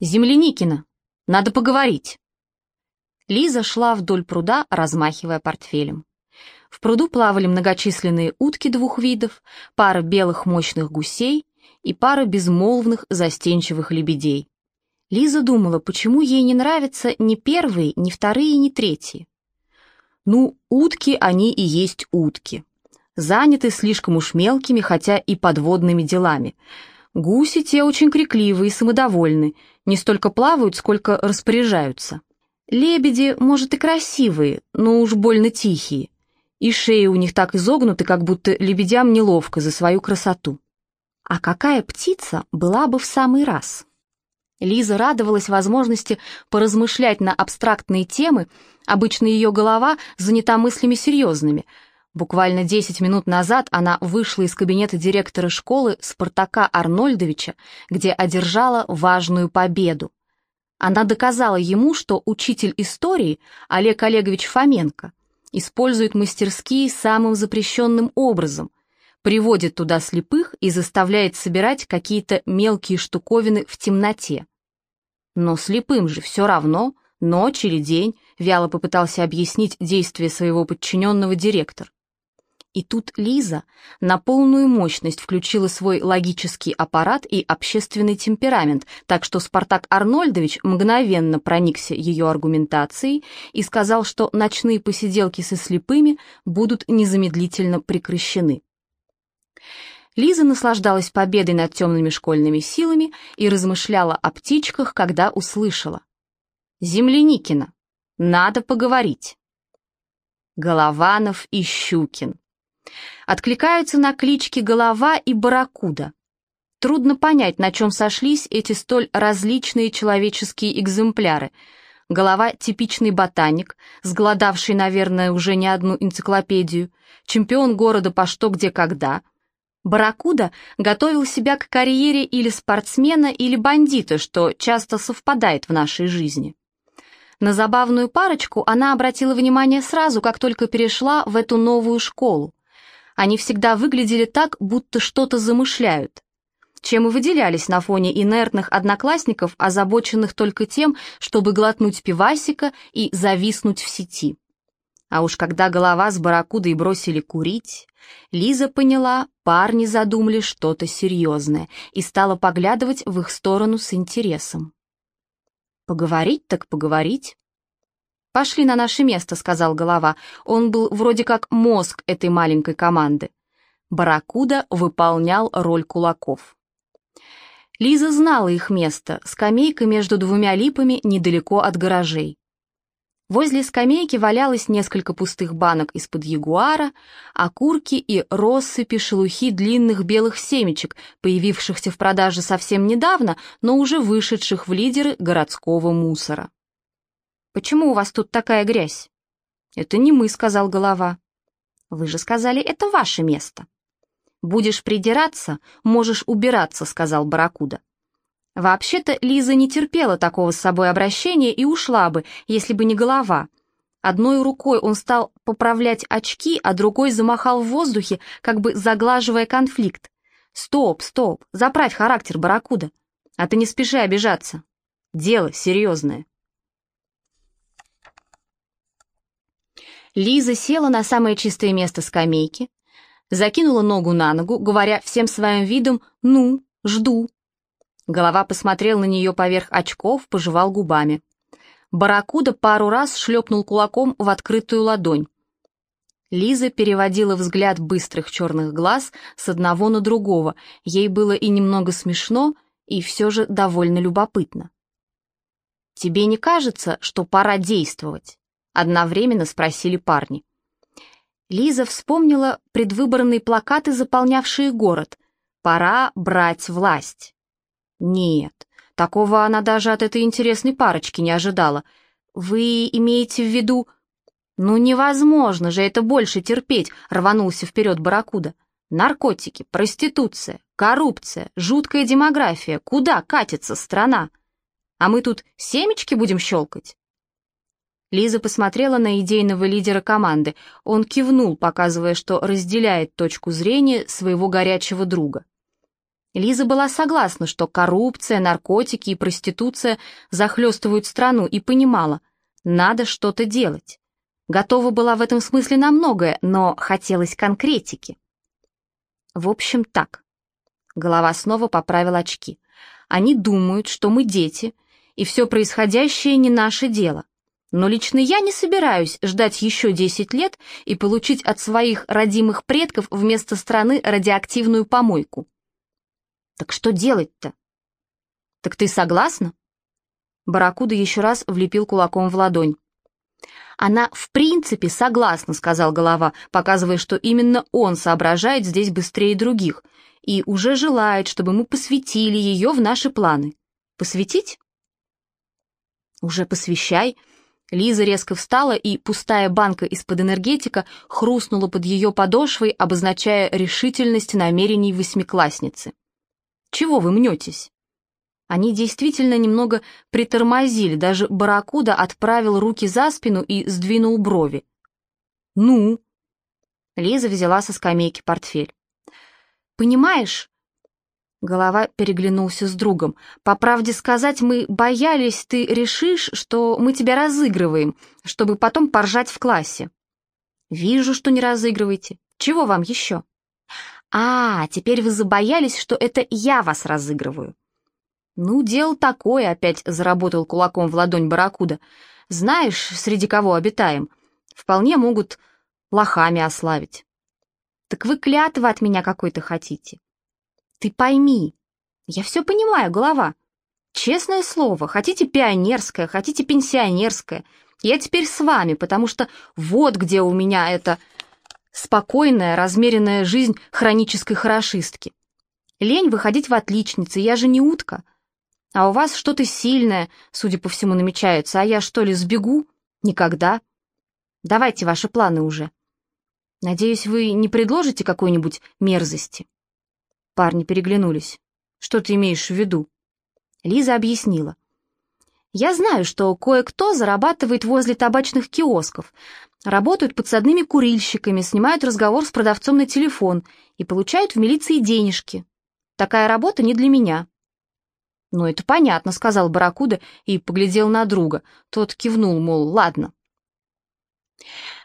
«Земляникина, надо поговорить». Лиза шла вдоль пруда, размахивая портфелем. В пруду плавали многочисленные утки двух видов, пара белых мощных гусей и пара безмолвных застенчивых лебедей. Лиза думала, почему ей не нравятся ни первые, ни вторые, ни третьи. Ну, утки они и есть утки. Заняты слишком уж мелкими, хотя и подводными делами. Гуси те очень крикливые и самодовольны, не столько плавают, сколько распоряжаются. Лебеди, может, и красивые, но уж больно тихие. И шеи у них так изогнуты, как будто лебедям неловко за свою красоту. А какая птица была бы в самый раз? Лиза радовалась возможности поразмышлять на абстрактные темы, обычно ее голова занята мыслями серьезными. Буквально 10 минут назад она вышла из кабинета директора школы Спартака Арнольдовича, где одержала важную победу. Она доказала ему, что учитель истории Олег Олегович Фоменко использует мастерские самым запрещенным образом, приводит туда слепых и заставляет собирать какие-то мелкие штуковины в темноте. Но слепым же все равно, ночь или день, вяло попытался объяснить действия своего подчиненного директор. И тут Лиза на полную мощность включила свой логический аппарат и общественный темперамент, так что Спартак Арнольдович мгновенно проникся ее аргументацией и сказал, что ночные посиделки со слепыми будут незамедлительно прекращены. Лиза наслаждалась победой над темными школьными силами и размышляла о птичках, когда услышала. «Земляникина, надо поговорить». Голованов и Щукин. Откликаются на клички Голова и Барракуда. Трудно понять, на чем сошлись эти столь различные человеческие экземпляры. Голова — типичный ботаник, сголодавший, наверное, уже не одну энциклопедию, чемпион города по что, где, когда — Барракуда готовил себя к карьере или спортсмена, или бандита, что часто совпадает в нашей жизни. На забавную парочку она обратила внимание сразу, как только перешла в эту новую школу. Они всегда выглядели так, будто что-то замышляют. Чем и выделялись на фоне инертных одноклассников, озабоченных только тем, чтобы глотнуть пивасика и зависнуть в сети. А уж когда голова с барракудой бросили курить, Лиза поняла, парни задумали что-то серьезное и стала поглядывать в их сторону с интересом. «Поговорить так поговорить». «Пошли на наше место», — сказал голова. Он был вроде как мозг этой маленькой команды. Барракуда выполнял роль кулаков. Лиза знала их место, скамейка между двумя липами недалеко от гаражей. Возле скамейки валялось несколько пустых банок из-под ягуара, окурки и россыпи шелухи длинных белых семечек, появившихся в продаже совсем недавно, но уже вышедших в лидеры городского мусора. «Почему у вас тут такая грязь?» «Это не мы», — сказал голова. «Вы же сказали, это ваше место». «Будешь придираться, можешь убираться», — сказал Барракуда. Вообще-то Лиза не терпела такого с собой обращения и ушла бы, если бы не голова. Одной рукой он стал поправлять очки, а другой замахал в воздухе, как бы заглаживая конфликт. «Стоп, стоп, заправь характер, барракуда, а ты не спеши обижаться. Дело серьезное». Лиза села на самое чистое место скамейки, закинула ногу на ногу, говоря всем своим видом «ну, жду». Голова посмотрел на нее поверх очков, пожевал губами. Барракуда пару раз шлепнул кулаком в открытую ладонь. Лиза переводила взгляд быстрых черных глаз с одного на другого. Ей было и немного смешно, и все же довольно любопытно. «Тебе не кажется, что пора действовать?» — одновременно спросили парни. Лиза вспомнила предвыборные плакаты, заполнявшие город. «Пора брать власть». Нет, такого она даже от этой интересной парочки не ожидала. Вы имеете в виду... Ну невозможно же это больше терпеть, рванулся вперед Барракуда. Наркотики, проституция, коррупция, жуткая демография. Куда катится страна? А мы тут семечки будем щелкать? Лиза посмотрела на идейного лидера команды. Он кивнул, показывая, что разделяет точку зрения своего горячего друга. Лиза была согласна, что коррупция, наркотики и проституция захлестывают страну, и понимала, надо что-то делать. Готова была в этом смысле на многое, но хотелось конкретики. В общем, так. Голова снова поправила очки. Они думают, что мы дети, и все происходящее не наше дело. Но лично я не собираюсь ждать еще 10 лет и получить от своих родимых предков вместо страны радиоактивную помойку. Так что делать-то? Так ты согласна? Баракуда еще раз влепил кулаком в ладонь. «Она в принципе согласна», — сказал голова, показывая, что именно он соображает здесь быстрее других и уже желает, чтобы мы посвятили ее в наши планы. Посвятить? Уже посвящай, Лиза резко встала, и пустая банка из-под энергетика хрустнула под ее подошвой, обозначая решительность намерений восьмиклассницы. «Чего вы мнетесь?» Они действительно немного притормозили, даже Баракуда отправил руки за спину и сдвинул брови. «Ну?» Лиза взяла со скамейки портфель. «Понимаешь, Голова переглянулся с другом. «По правде сказать, мы боялись, ты решишь, что мы тебя разыгрываем, чтобы потом поржать в классе». «Вижу, что не разыгрываете. Чего вам еще?» «А, теперь вы забоялись, что это я вас разыгрываю». «Ну, дело такое», — опять заработал кулаком в ладонь Баракуда. «Знаешь, среди кого обитаем? Вполне могут лохами ославить». «Так вы клятвы от меня какой-то хотите?» Ты пойми, я все понимаю, голова. Честное слово, хотите пионерское, хотите пенсионерское. Я теперь с вами, потому что вот где у меня эта спокойная, размеренная жизнь хронической хорошистки. Лень выходить в отличницы, я же не утка. А у вас что-то сильное, судя по всему, намечается, а я что ли сбегу? Никогда. Давайте ваши планы уже. Надеюсь, вы не предложите какой-нибудь мерзости. Парни переглянулись. «Что ты имеешь в виду?» Лиза объяснила. «Я знаю, что кое-кто зарабатывает возле табачных киосков, работают подсадными курильщиками, снимают разговор с продавцом на телефон и получают в милиции денежки. Такая работа не для меня». «Ну, это понятно», — сказал Баракуда и поглядел на друга. Тот кивнул, мол, ладно.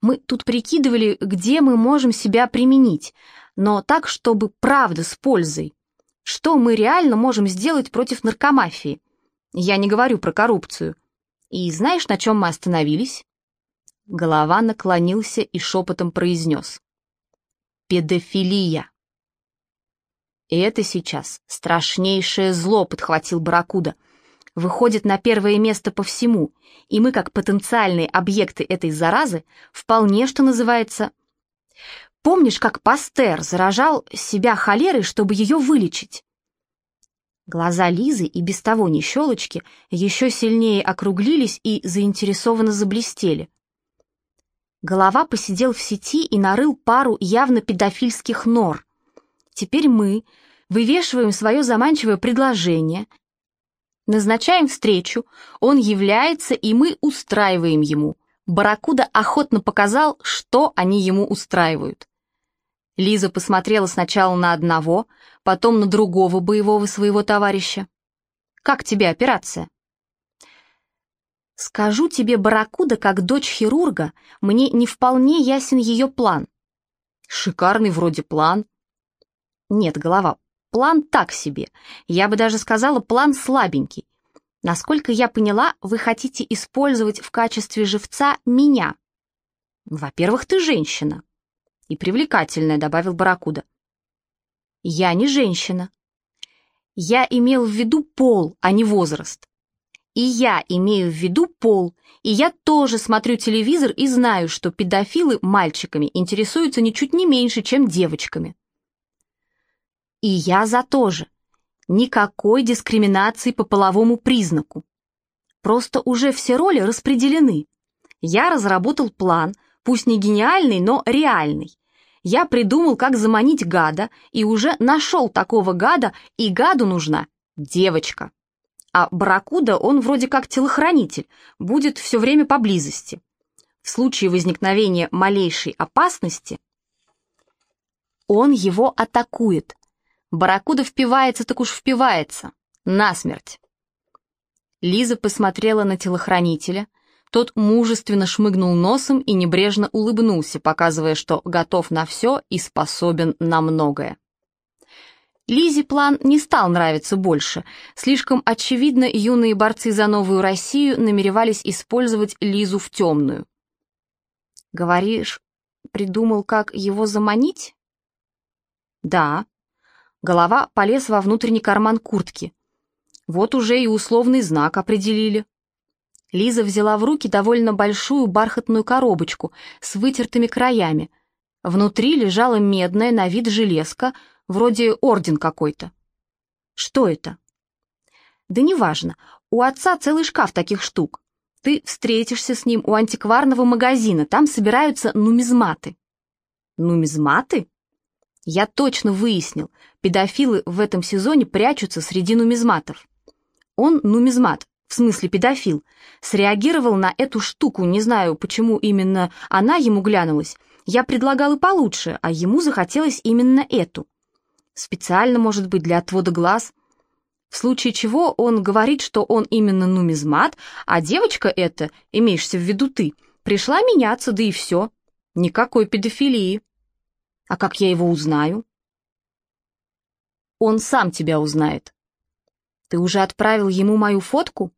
«Мы тут прикидывали, где мы можем себя применить но так, чтобы правда с пользой. Что мы реально можем сделать против наркомафии? Я не говорю про коррупцию. И знаешь, на чем мы остановились?» Голова наклонился и шепотом произнес. «Педофилия». И это сейчас страшнейшее зло, подхватил Баракуда. Выходит на первое место по всему, и мы, как потенциальные объекты этой заразы, вполне, что называется, Помнишь, как Пастер заражал себя холерой, чтобы ее вылечить?» Глаза Лизы и без того не щелочки еще сильнее округлились и заинтересованно заблестели. Голова посидел в сети и нарыл пару явно педофильских нор. Теперь мы вывешиваем свое заманчивое предложение, назначаем встречу, он является, и мы устраиваем ему. Баракуда охотно показал, что они ему устраивают. Лиза посмотрела сначала на одного, потом на другого боевого своего товарища. «Как тебе операция?» «Скажу тебе, Баракуда, как дочь хирурга, мне не вполне ясен ее план». «Шикарный вроде план». «Нет, голова, план так себе. Я бы даже сказала, план слабенький. Насколько я поняла, вы хотите использовать в качестве живца меня. Во-первых, ты женщина и привлекательная», — добавил Баракуда. «Я не женщина. Я имел в виду пол, а не возраст. И я имею в виду пол, и я тоже смотрю телевизор и знаю, что педофилы мальчиками интересуются ничуть не меньше, чем девочками. И я за то же. Никакой дискриминации по половому признаку. Просто уже все роли распределены. Я разработал план, пусть не гениальный, но реальный. Я придумал, как заманить гада, и уже нашел такого гада, и гаду нужна девочка. А Баракуда, он вроде как телохранитель, будет все время поблизости. В случае возникновения малейшей опасности он его атакует. Барракуда впивается, так уж впивается. Насмерть. Лиза посмотрела на телохранителя. Тот мужественно шмыгнул носом и небрежно улыбнулся, показывая, что готов на все и способен на многое. Лизе план не стал нравиться больше. Слишком очевидно, юные борцы за новую Россию намеревались использовать Лизу в темную. «Говоришь, придумал, как его заманить?» «Да». Голова полез во внутренний карман куртки. Вот уже и условный знак определили. Лиза взяла в руки довольно большую бархатную коробочку с вытертыми краями. Внутри лежала медная на вид железка — Вроде орден какой-то. Что это? Да неважно. У отца целый шкаф таких штук. Ты встретишься с ним у антикварного магазина, там собираются нумизматы. Нумизматы? Я точно выяснил, педофилы в этом сезоне прячутся среди нумизматов. Он нумизмат, в смысле педофил, среагировал на эту штуку, не знаю, почему именно она ему глянулась. Я предлагал и получше, а ему захотелось именно эту. Специально, может быть, для отвода глаз. В случае чего он говорит, что он именно нумизмат, а девочка эта, имеешься в виду ты, пришла меняться, да и все. Никакой педофилии. А как я его узнаю? Он сам тебя узнает. Ты уже отправил ему мою фотку?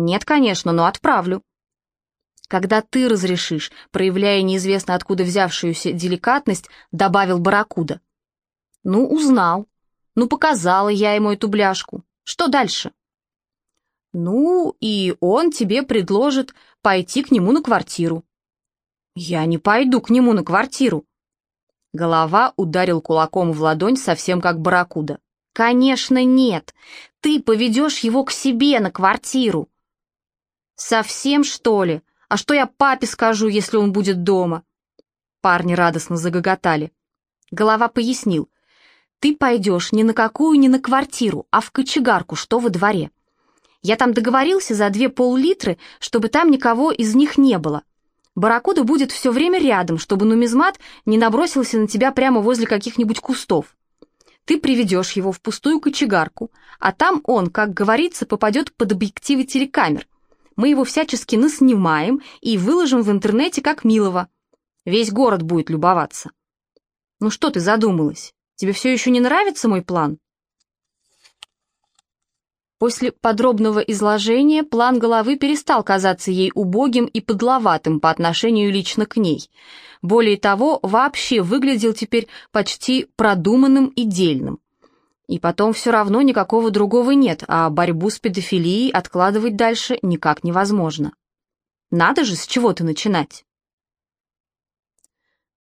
Нет, конечно, но отправлю. Когда ты разрешишь, проявляя неизвестно откуда взявшуюся деликатность, добавил Баракуда. Ну, узнал. Ну, показала я ему эту бляшку. Что дальше? Ну, и он тебе предложит пойти к нему на квартиру. Я не пойду к нему на квартиру. Голова ударил кулаком в ладонь, совсем как барракуда. «Конечно нет. Ты поведешь его к себе на квартиру». «Совсем, что ли? А что я папе скажу, если он будет дома?» Парни радостно загоготали. Голова пояснил. Ты пойдешь не на какую, не на квартиру, а в кочегарку, что во дворе. Я там договорился за две пол-литры, чтобы там никого из них не было. Барракуда будет все время рядом, чтобы нумизмат не набросился на тебя прямо возле каких-нибудь кустов. Ты приведешь его в пустую кочегарку, а там он, как говорится, попадет под объективы телекамер. Мы его всячески наснимаем и выложим в интернете как милого. Весь город будет любоваться. Ну что ты задумалась? Тебе все еще не нравится мой план?» После подробного изложения план головы перестал казаться ей убогим и подловатым по отношению лично к ней. Более того, вообще выглядел теперь почти продуманным и дельным. И потом все равно никакого другого нет, а борьбу с педофилией откладывать дальше никак невозможно. Надо же с чего-то начинать.